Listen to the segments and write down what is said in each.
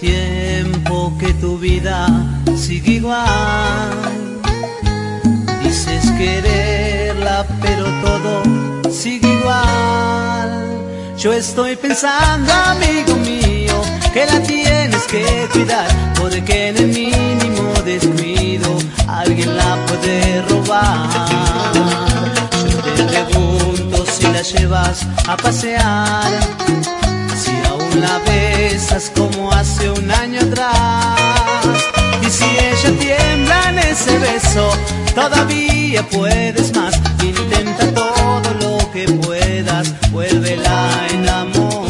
tiempo que tu vida sigue igual. Dices quererla, pero todo sigue igual. Yo estoy pensando, amigo mío, que la tienes que cuidar, porque en el mínimo descuido alguien la puede robar. Yo te pregunto si la llevas a pasear, la besas como hace un año atrás. Y si ella tiembla en ese beso, todavía puedes más. Intenta todo lo que puedas, vuélvela a enamorar.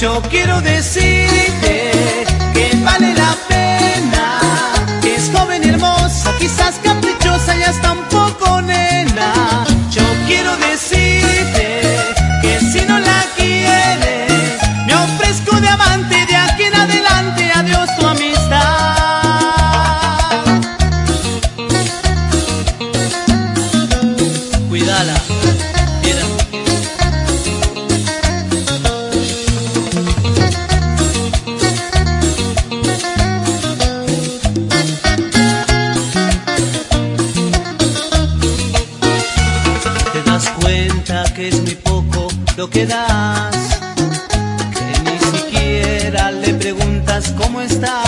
Yo quiero decirte lo que das, que ni siquiera le preguntas cómo está,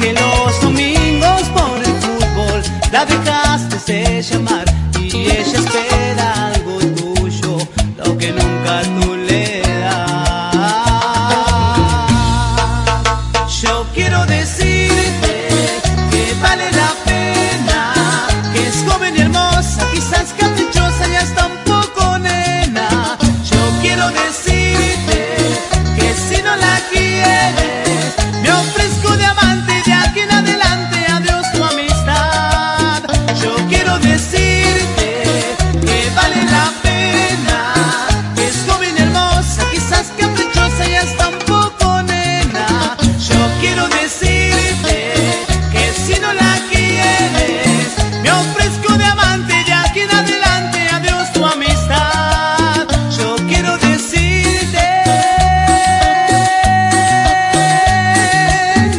que los domingos por el fútbol la dejaste de llamar y ella espera algo tuyo, lo que nunca tú le das. Yo quiero decir decirte que si no la quieres, me ofrezco de amante y aquí en adelante, adiós tu amistad. Yo quiero decirte,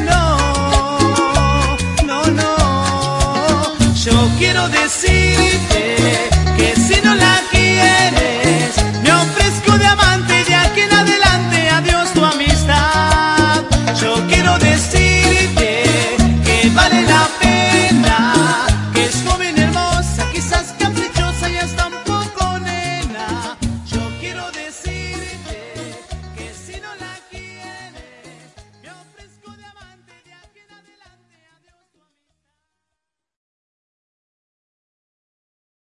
no, no, no. Yo quiero decirte que si no la quieres,